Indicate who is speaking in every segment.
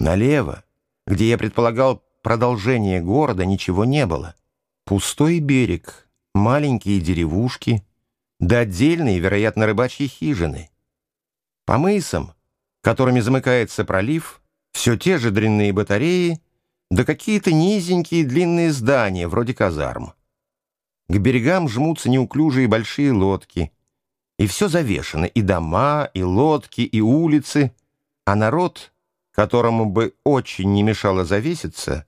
Speaker 1: Налево, где я предполагал продолжение города, ничего не было. Пустой берег, маленькие деревушки, да отдельные, вероятно, рыбачьи хижины. По мысам, которыми замыкается пролив, все те же дрянные батареи, да какие-то низенькие длинные здания, вроде казарм. К берегам жмутся неуклюжие большие лодки. И все завешено, и дома, и лодки, и улицы, а народ, которому бы очень не мешало завеситься,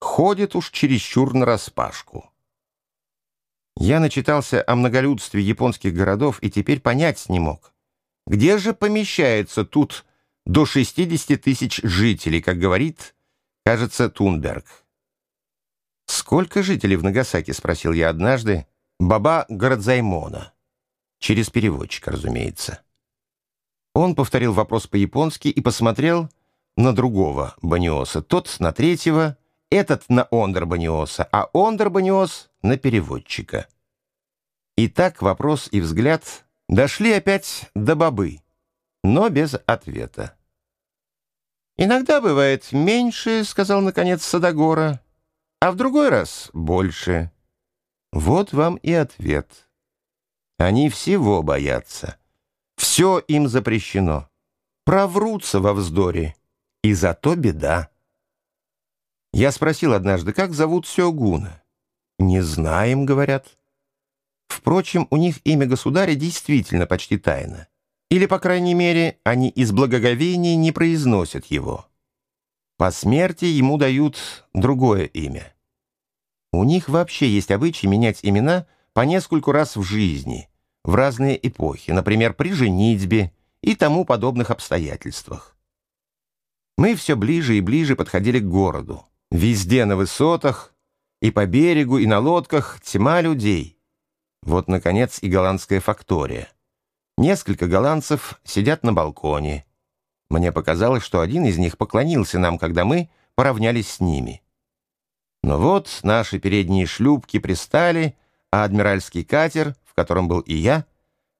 Speaker 1: ходит уж чересчур нараспашку. Я начитался о многолюдстве японских городов и теперь понять не мог. Где же помещается тут до 60 тысяч жителей, как говорит, кажется, Тунберг? «Сколько жителей в Нагасаки?» — спросил я однажды. «Баба Городзаймона». Через переводчика, разумеется. Он повторил вопрос по-японски и посмотрел на другого Баниоса. Тот на третьего, этот на Ондер Баниоса, а Ондер Баниос на переводчика. И так вопрос и взгляд дошли опять до бабы, но без ответа. «Иногда бывает меньше», — сказал, наконец, Садогора, «а в другой раз больше». Вот вам и ответ. Они всего боятся. Все им запрещено. Проврутся во вздоре, и зато беда. Я спросил однажды, как зовут Сёгуна. «Не знаем», — говорят. Впрочем, у них имя государя действительно почти тайно. Или, по крайней мере, они из благоговения не произносят его. По смерти ему дают другое имя. У них вообще есть обычай менять имена по нескольку раз в жизни, в разные эпохи, например, при женитьбе и тому подобных обстоятельствах. Мы все ближе и ближе подходили к городу. Везде на высотах, и по берегу, и на лодках тьма людей. Вот, наконец, и голландская фактория. Несколько голландцев сидят на балконе. Мне показалось, что один из них поклонился нам, когда мы поравнялись с ними. Но вот наши передние шлюпки пристали, а адмиральский катер, в котором был и я,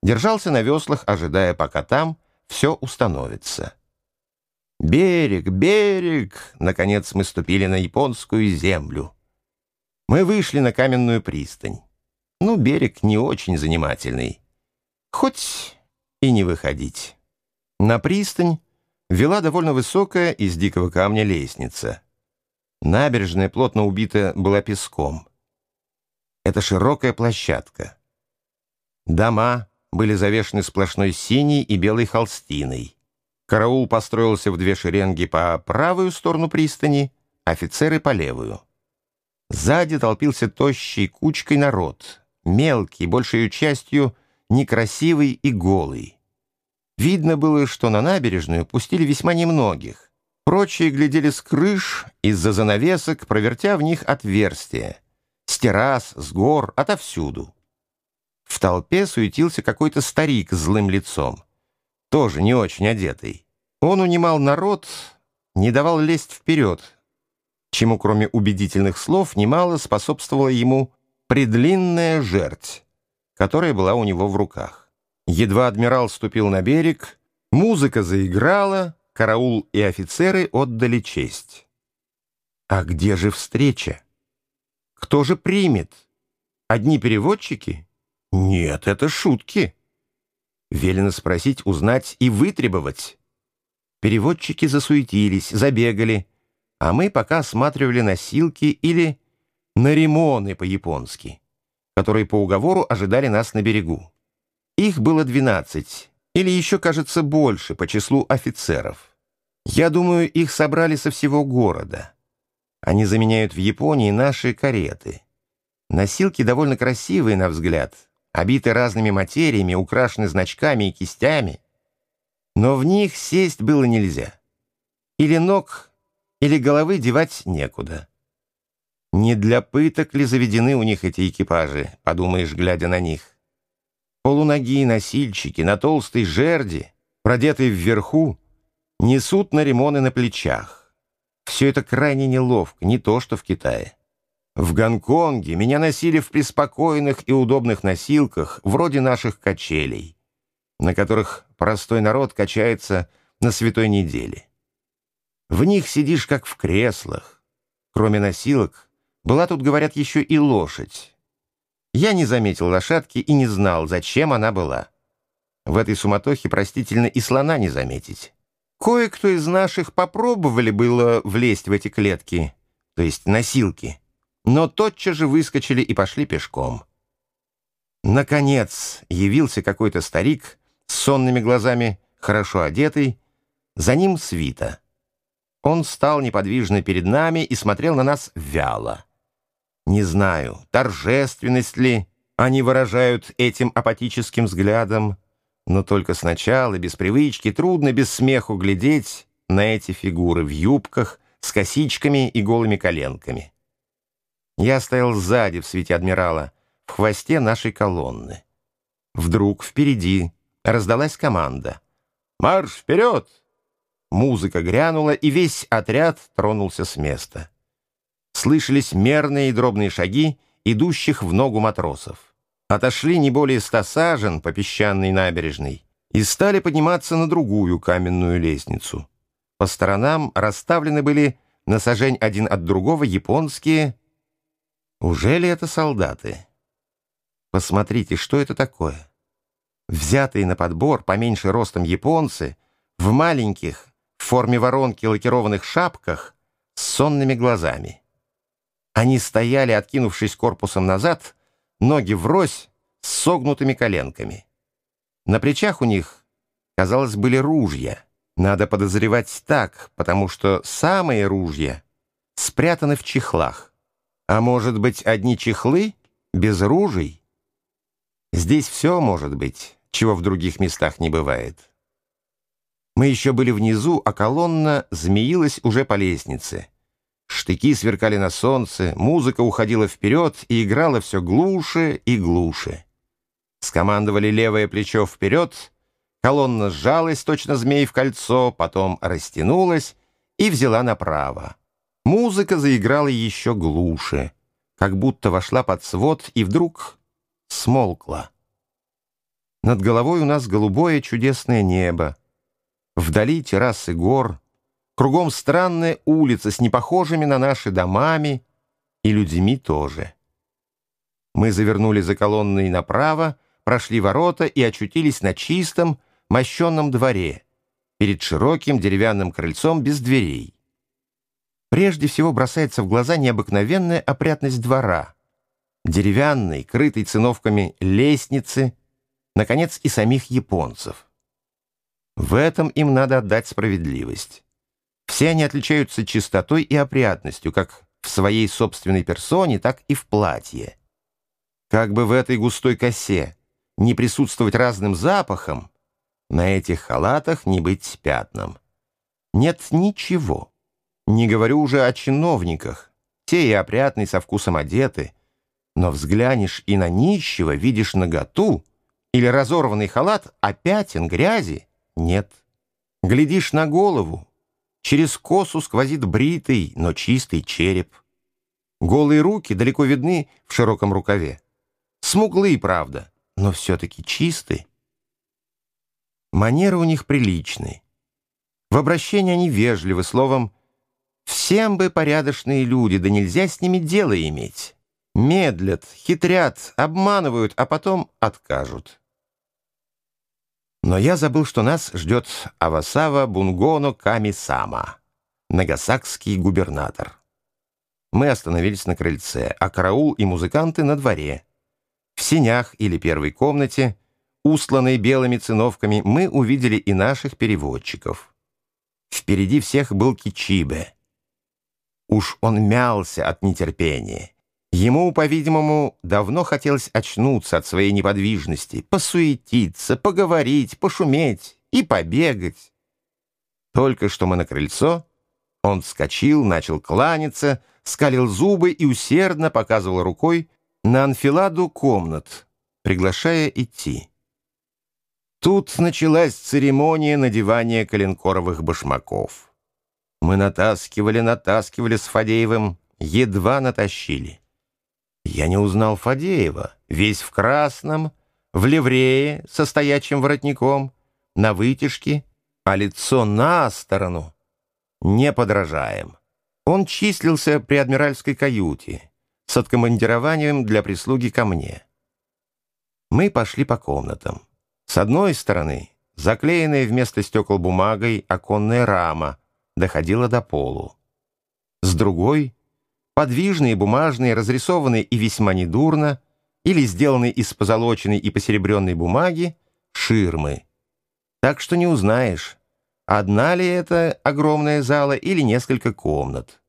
Speaker 1: держался на веслах, ожидая, пока там все установится. Берег, берег! Наконец мы ступили на японскую землю. Мы вышли на каменную пристань. Ну, берег не очень занимательный. Хоть и не выходить. На пристань вела довольно высокая из дикого камня лестница. Набережная плотно убита была песком. Это широкая площадка. Дома были завешены сплошной синей и белой холстиной. Караул построился в две шеренги по правую сторону пристани, офицеры по левую. Сзади толпился тощий кучкой народ, мелкий, большей частью некрасивый и голый. Видно было, что на набережную пустили весьма немногих. Прочие глядели с крыш, из-за занавесок, провертя в них отверстия. С террас, с гор, отовсюду. В толпе суетился какой-то старик с злым лицом тоже не очень одетый. Он унимал народ, не давал лезть вперед, чему кроме убедительных слов немало способствовала ему предлинная жерть, которая была у него в руках. Едва адмирал ступил на берег, музыка заиграла, караул и офицеры отдали честь. А где же встреча? Кто же примет? Одни переводчики? Нет, это шутки. Велено спросить, узнать и вытребовать. Переводчики засуетились, забегали, а мы пока осматривали носилки или наримоны по-японски, которые по уговору ожидали нас на берегу. Их было двенадцать, или еще, кажется, больше по числу офицеров. Я думаю, их собрали со всего города. Они заменяют в Японии наши кареты. Носилки довольно красивые, на взгляд, обиты разными материями, украшены значками и кистями, но в них сесть было нельзя. Или ног, или головы девать некуда. Не для пыток ли заведены у них эти экипажи, подумаешь, глядя на них. Полуноги носильщики на толстой жерди, продетые вверху, несут на ремоны на плечах. Все это крайне неловко, не то что в Китае. В Гонконге меня носили в преспокойных и удобных носилках, вроде наших качелей, на которых простой народ качается на святой неделе. В них сидишь, как в креслах. Кроме носилок, была тут, говорят, еще и лошадь. Я не заметил лошадки и не знал, зачем она была. В этой суматохе, простительно, и слона не заметить. Кое-кто из наших попробовали было влезть в эти клетки, то есть носилки, но тотчас же выскочили и пошли пешком. Наконец явился какой-то старик с сонными глазами, хорошо одетый, за ним свита. Он стал неподвижно перед нами и смотрел на нас вяло. Не знаю, торжественность ли они выражают этим апатическим взглядом, но только сначала, без привычки, трудно без смеху глядеть на эти фигуры в юбках, с косичками и голыми коленками. Я стоял сзади в свете адмирала, в хвосте нашей колонны. Вдруг впереди раздалась команда. «Марш вперед!» Музыка грянула, и весь отряд тронулся с места. Слышались мерные и дробные шаги, идущих в ногу матросов отошли не более ста сажен по песчаной набережной и стали подниматься на другую каменную лестницу. По сторонам расставлены были на сажень один от другого японские... Уже ли это солдаты? Посмотрите, что это такое? Взятые на подбор поменьше ростом японцы в маленьких, в форме воронки лакированных шапках с сонными глазами. Они стояли, откинувшись корпусом назад, ноги врозь с согнутыми коленками. На плечах у них, казалось, были ружья. Надо подозревать так, потому что самые ружья спрятаны в чехлах. А может быть, одни чехлы без ружей? Здесь все может быть, чего в других местах не бывает. Мы еще были внизу, а колонна змеилась уже по лестнице. Штыки сверкали на солнце, музыка уходила вперед и играла все глуше и глуше. Скомандовали левое плечо вперед, колонна сжалась, точно змей в кольцо, потом растянулась и взяла направо. Музыка заиграла еще глуше, как будто вошла под свод и вдруг смолкла. Над головой у нас голубое чудесное небо. Вдали террасы гор — Кругом странная улица с непохожими на наши домами и людьми тоже. Мы завернули за колонной направо, прошли ворота и очутились на чистом, мощенном дворе, перед широким деревянным крыльцом без дверей. Прежде всего бросается в глаза необыкновенная опрятность двора, деревянной, крытой циновками лестницы, наконец, и самих японцев. В этом им надо отдать справедливость. Все они отличаются чистотой и опрятностью, как в своей собственной персоне, так и в платье. Как бы в этой густой косе не присутствовать разным запахом, на этих халатах не быть пятном. Нет ничего. Не говорю уже о чиновниках. Те и опрятные со вкусом одеты. Но взглянешь и на нищего, видишь наготу или разорванный халат, а пятен грязи нет. Глядишь на голову, Через косу сквозит бритый, но чистый череп. Голые руки далеко видны в широком рукаве. Смуглые, правда, но все-таки чистые. Манеры у них приличные. В обращении они вежливы, словом, всем бы порядочные люди, да нельзя с ними дело иметь. Медлят, хитрят, обманывают, а потом откажут. Но я забыл, что нас ждет Авасава Бунгоно Ками-сама, нагасакский губернатор. Мы остановились на крыльце, а караул и музыканты на дворе. В сенях или первой комнате, устланной белыми циновками, мы увидели и наших переводчиков. Впереди всех был Кичибе. Уж он мялся от нетерпения. Ему, по-видимому, давно хотелось очнуться от своей неподвижности, посуетиться, поговорить, пошуметь и побегать. Только что мы на крыльцо, он вскочил, начал кланяться, скалил зубы и усердно показывал рукой на анфиладу комнат, приглашая идти. Тут началась церемония надевания коленкоровых башмаков. Мы натаскивали, натаскивали с Фадеевым, едва натащили. Я не узнал Фадеева, весь в красном, в ливрее со стоячим воротником, на вытяжке, а лицо на сторону. не подражаем. Он числился при адмиральской каюте с откомандированием для прислуги ко мне. Мы пошли по комнатам. С одной стороны, заклеенная вместо стекол бумагой оконная рама доходила до полу. С другой — подвижные, бумажные, разрисованные и весьма недурно, или сделанные из позолоченной и посеребренной бумаги, ширмы. Так что не узнаешь, одна ли это огромная зала или несколько комнат.